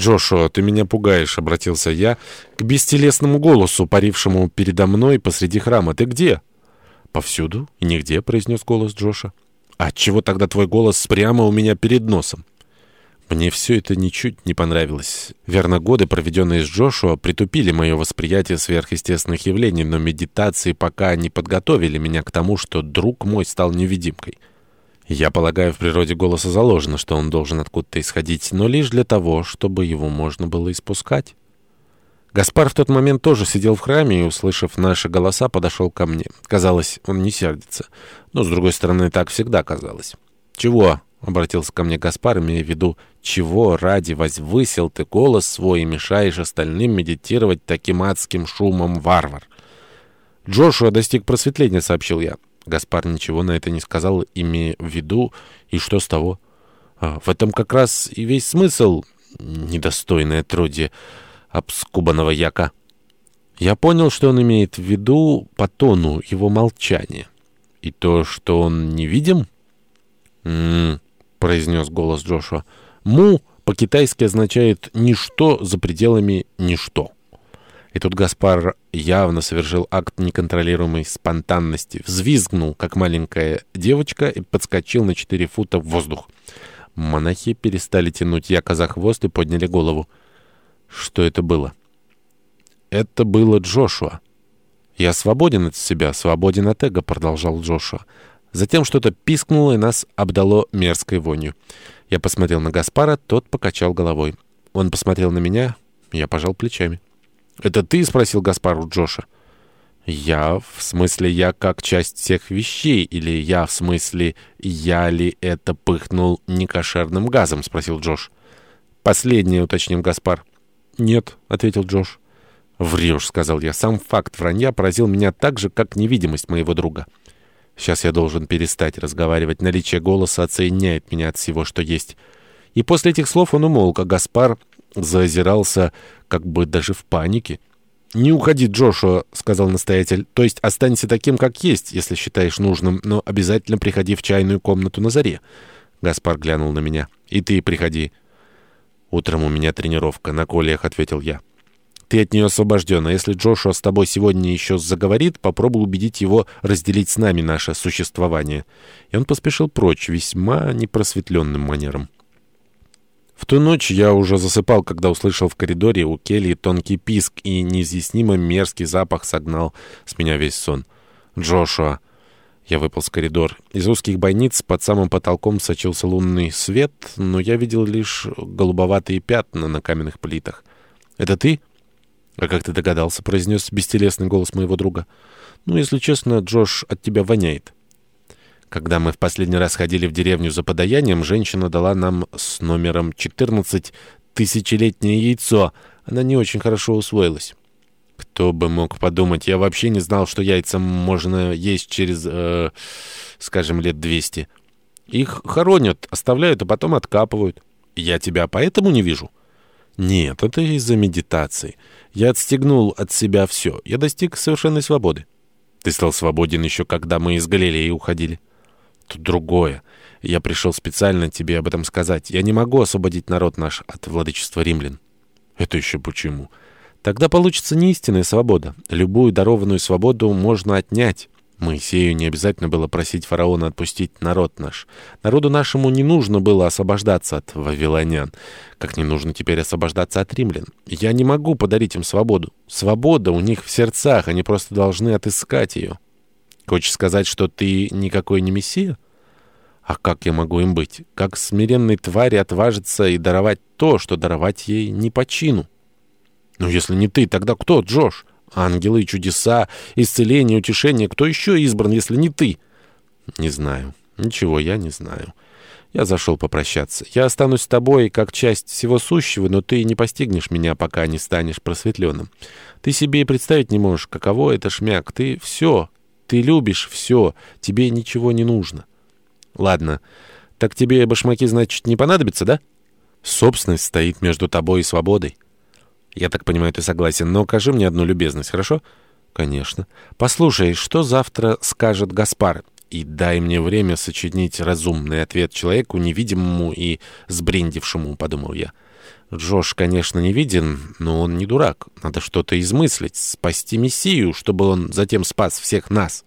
«Джошуа, ты меня пугаешь», — обратился я к бестелесному голосу, парившему передо мной посреди храма. «Ты где?» «Повсюду и нигде», — произнес голос Джоша. «А чего тогда твой голос прямо у меня перед носом?» Мне все это ничуть не понравилось. Верно, годы, проведенные с Джошуа, притупили мое восприятие сверхъестественных явлений, но медитации пока не подготовили меня к тому, что друг мой стал невидимкой. Я полагаю, в природе голоса заложено, что он должен откуда-то исходить, но лишь для того, чтобы его можно было испускать. Гаспар в тот момент тоже сидел в храме и, услышав наши голоса, подошел ко мне. Казалось, он не сердится. Но, с другой стороны, так всегда казалось. «Чего?» — обратился ко мне Гаспар, имея в виду, «чего ради возвысил ты голос свой и мешаешь остальным медитировать таким адским шумом, варвар?» «Джошуа достиг просветления», — сообщил я. Гаспар ничего на это не сказал, имея в виду, и что с того? А, в этом как раз и весь смысл, недостойное труде обскубанного яка. Я понял, что он имеет в виду по тону его молчания. И то, что он невидим? «М-м-м», произнес голос Джошуа. «Му» по-китайски означает «ничто за пределами ничто». И тут Гаспар явно совершил акт неконтролируемой спонтанности, взвизгнул, как маленькая девочка, и подскочил на четыре фута в воздух. Монахи перестали тянуть яка за хвост и подняли голову. Что это было? Это было Джошуа. «Я свободен от себя, свободен от эго», — продолжал Джошуа. Затем что-то пискнуло, и нас обдало мерзкой вонью. Я посмотрел на Гаспара, тот покачал головой. Он посмотрел на меня, я пожал плечами. «Это ты?» — спросил Гаспар у Джоша. «Я, в смысле, я как часть всех вещей, или я, в смысле, я ли это пыхнул некошерным газом?» — спросил Джош. «Последнее», — уточнил Гаспар. «Нет», — ответил Джош. «Врешь», — сказал я. «Сам факт вранья поразил меня так же, как невидимость моего друга». Сейчас я должен перестать разговаривать. Наличие голоса отсоединяет меня от всего, что есть. И после этих слов он умолк, а Гаспар заозирался как бы даже в панике. «Не уходи, Джошуа», — сказал настоятель. «То есть останься таким, как есть, если считаешь нужным, но обязательно приходи в чайную комнату на заре». Гаспар глянул на меня. «И ты приходи». «Утром у меня тренировка, на колиях», — ответил я. Ты от нее освобожден, а если Джошуа с тобой сегодня еще заговорит, попробуй убедить его разделить с нами наше существование». И он поспешил прочь весьма непросветленным манером. В ту ночь я уже засыпал, когда услышал в коридоре у Келли тонкий писк, и неизъяснимо мерзкий запах согнал с меня весь сон. «Джошуа!» Я выпал в коридор. Из узких бойниц под самым потолком сочился лунный свет, но я видел лишь голубоватые пятна на каменных плитах. «Это ты?» «А как ты догадался?» — произнес бестелесный голос моего друга. «Ну, если честно, Джош, от тебя воняет». Когда мы в последний раз ходили в деревню за подаянием, женщина дала нам с номером 14 тысячелетнее яйцо. Она не очень хорошо усвоилась. Кто бы мог подумать, я вообще не знал, что яйца можно есть через, э, скажем, лет 200. Их хоронят, оставляют, а потом откапывают. Я тебя поэтому не вижу?» Нет, это из-за медитации. Я отстегнул от себя все. Я достиг совершенной свободы. Ты стал свободен еще, когда мы из Галилеи уходили. Другое. Я пришел специально тебе об этом сказать. Я не могу освободить народ наш от владычества римлян. Это еще почему? Тогда получится не истинная свобода. Любую дарованную свободу можно отнять. Моисею не обязательно было просить фараона отпустить народ наш. Народу нашему не нужно было освобождаться от вавилонян, как не нужно теперь освобождаться от римлян. Я не могу подарить им свободу. Свобода у них в сердцах, они просто должны отыскать ее. Хочешь сказать, что ты никакой не мессия? А как я могу им быть? Как смиренной твари отважиться и даровать то, что даровать ей не по чину? Ну, если не ты, тогда кто, Джош? Ангелы, чудеса, исцеление, утешение. Кто еще избран, если не ты? Не знаю. Ничего я не знаю. Я зашел попрощаться. Я останусь с тобой как часть всего сущего, но ты не постигнешь меня, пока не станешь просветленным. Ты себе и представить не можешь, каково это шмяк. Ты все. Ты любишь все. Тебе ничего не нужно. Ладно. Так тебе башмаки, значит, не понадобятся, да? Собственность стоит между тобой и свободой. «Я так понимаю, ты согласен, но окажи мне одну любезность, хорошо?» «Конечно. Послушай, что завтра скажет Гаспар? и дай мне время сочинить разумный ответ человеку невидимому и сбрендившему, подумал я. Джош, конечно, не виден, но он не дурак. Надо что-то измыслить, спасти Мессию, чтобы он затем спас всех нас».